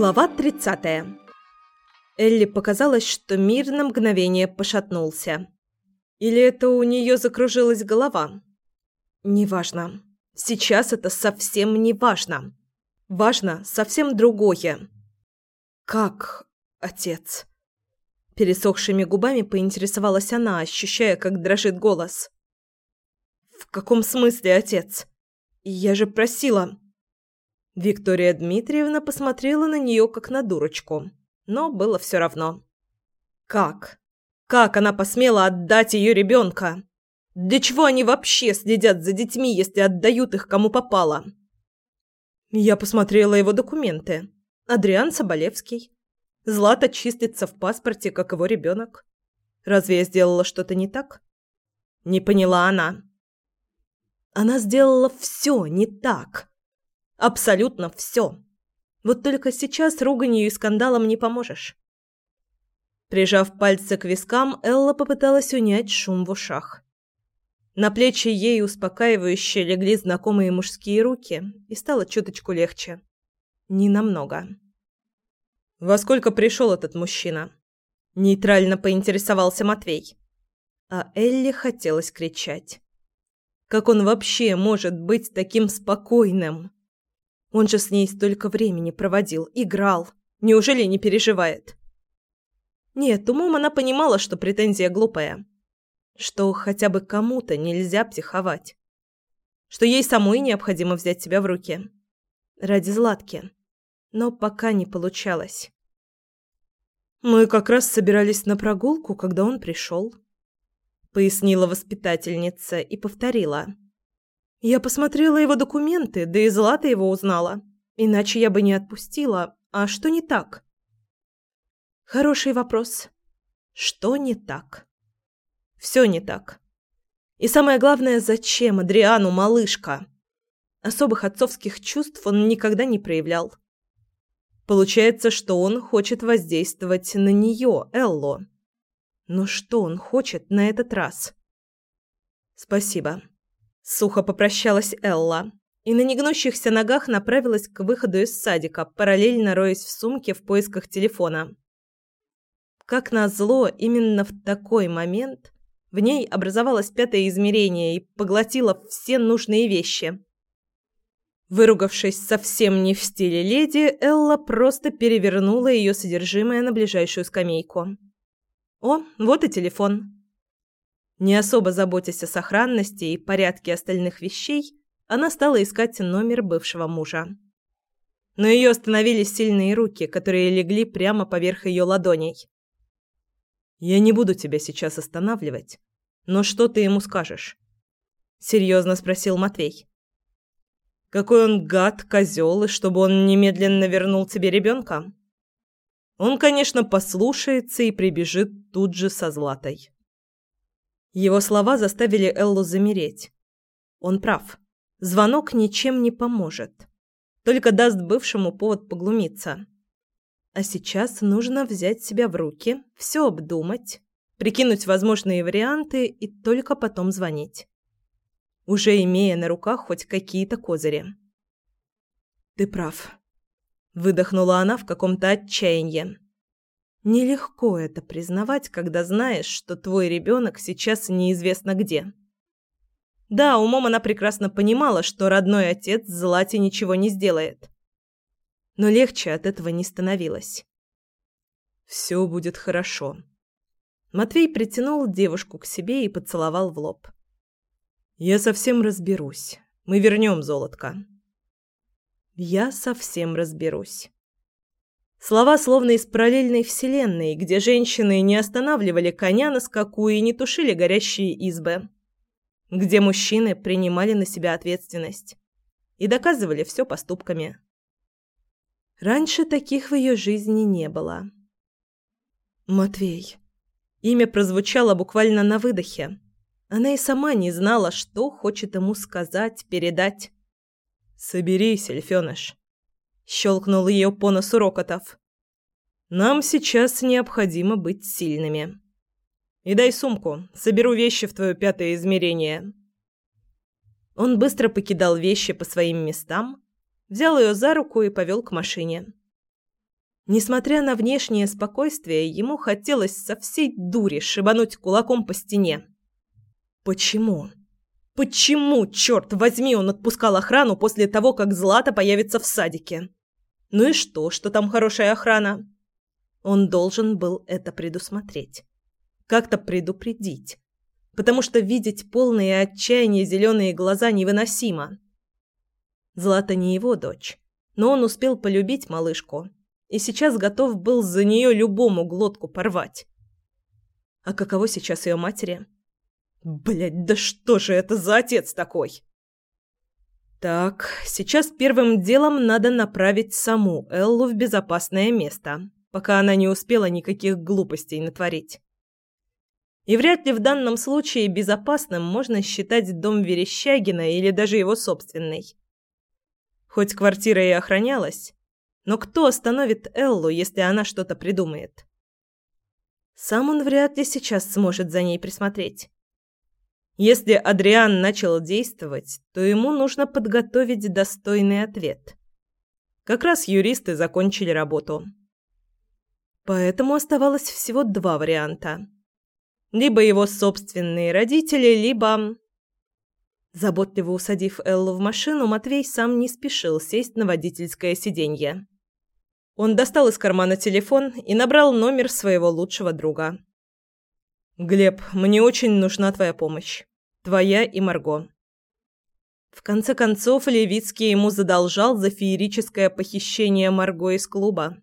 Глава 30. Элли показалось, что мир на мгновение пошатнулся. Или это у нее закружилась голова? Неважно. Сейчас это совсем не важно. Важно совсем другое. Как, отец? Пересохшими губами поинтересовалась она, ощущая, как дрожит голос. В каком смысле, отец? Я же просила. Виктория Дмитриевна посмотрела на нее как на дурочку, но было все равно. Как? Как она посмела отдать ее ребенка? Для чего они вообще следят за детьми, если отдают их кому попало? Я посмотрела его документы. Адриан Соболевский. Злата числится в паспорте, как его ребенок. Разве я сделала что-то не так? Не поняла она. Она сделала все не так. Абсолютно все. Вот только сейчас руганью и скандалом не поможешь. Прижав пальцы к вискам, Элла попыталась унять шум в ушах. На плечи ей успокаивающе легли знакомые мужские руки, и стало чуточку легче. Ненамного. «Во сколько пришел этот мужчина?» Нейтрально поинтересовался Матвей. А Элли хотелось кричать. «Как он вообще может быть таким спокойным?» Он же с ней столько времени проводил, играл. Неужели не переживает? Нет, умом она понимала, что претензия глупая. Что хотя бы кому-то нельзя психовать. Что ей самой необходимо взять себя в руки. Ради Златки. Но пока не получалось. «Мы как раз собирались на прогулку, когда он пришел», — пояснила воспитательница и повторила. Я посмотрела его документы, да и Злата его узнала. Иначе я бы не отпустила. А что не так? Хороший вопрос. Что не так? Все не так. И самое главное, зачем Адриану малышка? Особых отцовских чувств он никогда не проявлял. Получается, что он хочет воздействовать на нее, Элло. Но что он хочет на этот раз? Спасибо. Сухо попрощалась Элла и на негнущихся ногах направилась к выходу из садика, параллельно роясь в сумке в поисках телефона. Как назло, именно в такой момент в ней образовалось пятое измерение и поглотило все нужные вещи. Выругавшись совсем не в стиле леди, Элла просто перевернула ее содержимое на ближайшую скамейку. «О, вот и телефон». Не особо заботясь о сохранности и порядке остальных вещей, она стала искать номер бывшего мужа. Но ее остановили сильные руки, которые легли прямо поверх ее ладоней. «Я не буду тебя сейчас останавливать, но что ты ему скажешь?» — серьезно спросил Матвей. «Какой он гад, козел, и чтобы он немедленно вернул тебе ребенка?» Он, конечно, послушается и прибежит тут же со Златой. Его слова заставили Эллу замереть. Он прав. Звонок ничем не поможет. Только даст бывшему повод поглумиться. А сейчас нужно взять себя в руки, все обдумать, прикинуть возможные варианты и только потом звонить. Уже имея на руках хоть какие-то козыри. «Ты прав», — выдохнула она в каком-то отчаянии. Нелегко это признавать, когда знаешь, что твой ребенок сейчас неизвестно где. Да, умом она прекрасно понимала, что родной отец Злате ничего не сделает. Но легче от этого не становилось. «Все будет хорошо». Матвей притянул девушку к себе и поцеловал в лоб. «Я совсем разберусь. Мы вернем золотко». «Я совсем разберусь». Слова словно из параллельной вселенной, где женщины не останавливали коня на скаку и не тушили горящие избы. Где мужчины принимали на себя ответственность и доказывали все поступками. Раньше таких в ее жизни не было. Матвей. Имя прозвучало буквально на выдохе. Она и сама не знала, что хочет ему сказать, передать. «Соберись, Эльфёныш», Щелкнул ее по носу Рокотов. Нам сейчас необходимо быть сильными. И дай сумку, соберу вещи в твое пятое измерение». Он быстро покидал вещи по своим местам, взял ее за руку и повел к машине. Несмотря на внешнее спокойствие, ему хотелось со всей дури шибануть кулаком по стене. Почему? Почему, черт возьми, он отпускал охрану после того, как Злата появится в садике? Ну и что, что там хорошая охрана? Он должен был это предусмотреть. Как-то предупредить. Потому что видеть полные отчаяния зеленые глаза невыносимо. Злата не его дочь, но он успел полюбить малышку и сейчас готов был за нее любому глотку порвать. А каково сейчас ее матери? Блять, да что же это за отец такой? Так, сейчас первым делом надо направить саму Эллу в безопасное место, пока она не успела никаких глупостей натворить. И вряд ли в данном случае безопасным можно считать дом Верещагина или даже его собственный. Хоть квартира и охранялась, но кто остановит Эллу, если она что-то придумает? Сам он вряд ли сейчас сможет за ней присмотреть. Если Адриан начал действовать, то ему нужно подготовить достойный ответ. Как раз юристы закончили работу. Поэтому оставалось всего два варианта. Либо его собственные родители, либо... Заботливо усадив Эллу в машину, Матвей сам не спешил сесть на водительское сиденье. Он достал из кармана телефон и набрал номер своего лучшего друга. «Глеб, мне очень нужна твоя помощь. Твоя и Марго». В конце концов, Левицкий ему задолжал за феерическое похищение Марго из клуба.